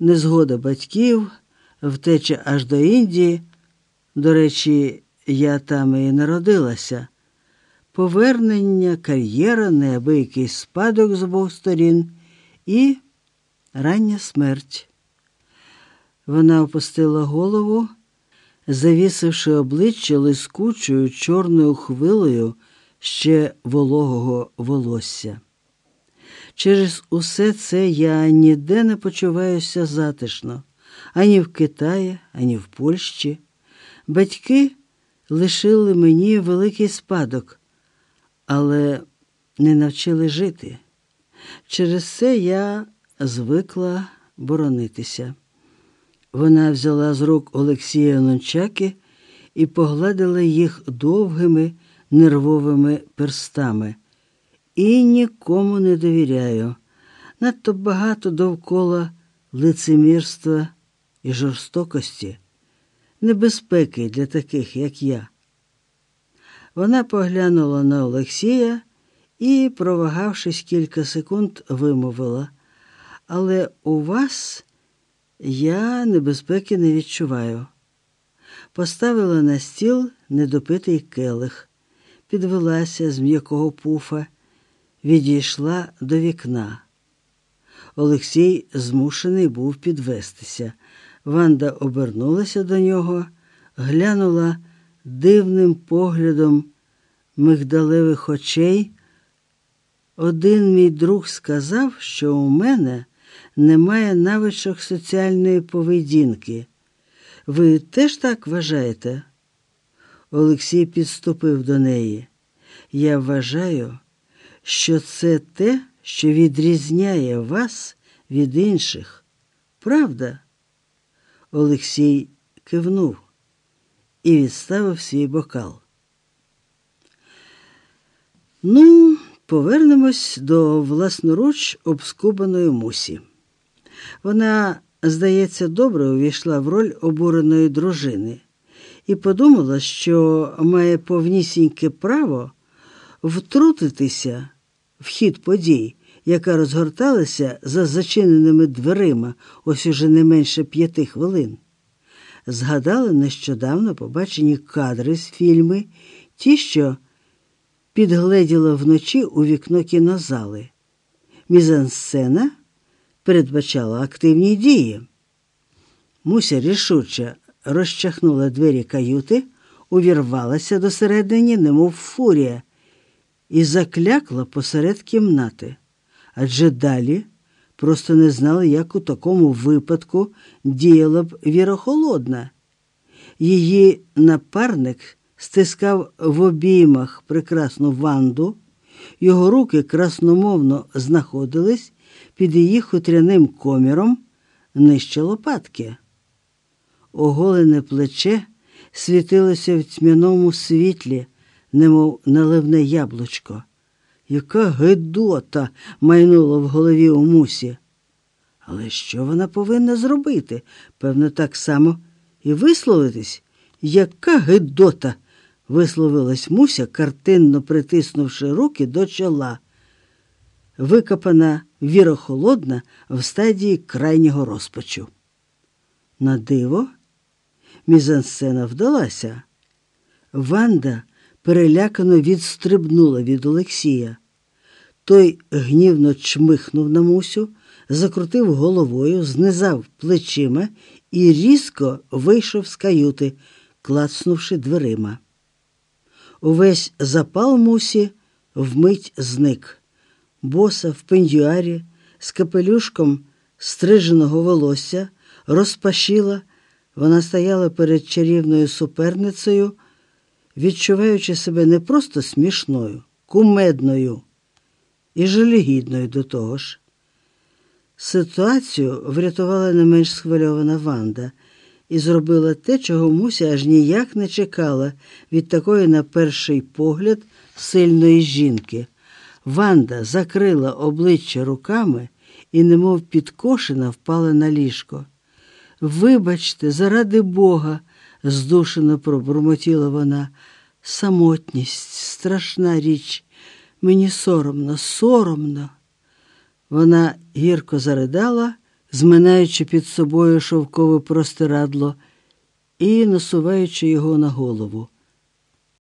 незгода батьків, втеча аж до Індії. До речі, я там і народилася. Повернення, кар'єра, неабиякий спадок з обох сторін і рання смерть. Вона опустила голову, завісивши обличчя лискучою чорною хвилею ще вологого волосся. Через усе це я ніде не почуваюся затишно, ані в Китаї, ані в Польщі. Батьки лишили мені великий спадок, але не навчили жити. Через це я звикла боронитися. Вона взяла з рук Олексія Нончаки і погладила їх довгими нервовими перстами. І нікому не довіряю. Надто багато довкола лицемірства і жорстокості, небезпеки для таких, як я. Вона поглянула на Олексія і, провагавшись кілька секунд, вимовила. Але у вас я небезпеки не відчуваю. Поставила на стіл недопитий келих, підвелася з м'якого пуфа, відійшла до вікна. Олексій змушений був підвестися. Ванда обернулася до нього, глянула дивним поглядом мигдалевих очей. Один мій друг сказав, що у мене немає навичок соціальної поведінки. Ви теж так вважаєте? Олексій підступив до неї. Я вважаю, що це те, що відрізняє вас від інших. Правда? Олексій кивнув і відставив свій бокал. Ну, повернемось до власноруч обскубаної мусі. Вона, здається, добре увійшла в роль обуреної дружини і подумала, що має повнісіньке право втрутитися в хід подій, яка розгорталася за зачиненими дверима ось уже не менше п'яти хвилин. Згадали нещодавно побачені кадри з фільми, ті, що підгледіла вночі у вікно кінозали. Мізансцена передбачала активні дії. Муся рішуче розчахнула двері каюти, увірвалася досередині, немов фурія, і заклякла посеред кімнати. Адже далі просто не знали, як у такому випадку діяла б Віра Холодна. Її напарник стискав в обіймах прекрасну ванду, його руки красномовно знаходились під її хутряним коміром нижче лопатки. Оголене плече світилося в тьмяному світлі, немов наливне яблучко. Яка гидота майнула в голові у мусі. Але що вона повинна зробити? Певно, так само і висловитись. Яка гидота? висловилась Муся, картинно притиснувши руки до чола. Викопана вірохолодна в стадії крайнього розпачу. На диво, мізансцена вдалася. Ванда перелякано відстрибнула від Олексія. Той гнівно чмихнув на Мусю, закрутив головою, знизав плечима і різко вийшов з каюти, клацнувши дверима. Увесь запал мусі вмить зник. Боса в пендюарі з капелюшком стриженого волосся розпашіла, вона стояла перед чарівною суперницею, відчуваючи себе не просто смішною, кумедною і жалігідною до того ж. Ситуацію врятувала не менш схвильована Ванда і зробила те, чого Муся аж ніяк не чекала від такої, на перший погляд, сильної жінки. Ванда закрила обличчя руками і, немов підкошена, впала на ліжко. Вибачте, заради Бога, здушено пробурмотіла вона. Самотність, страшна річ. Мені соромно, соромно. Вона гірко заридала, зминаючи під собою шовкове простирадло і насуваючи його на голову.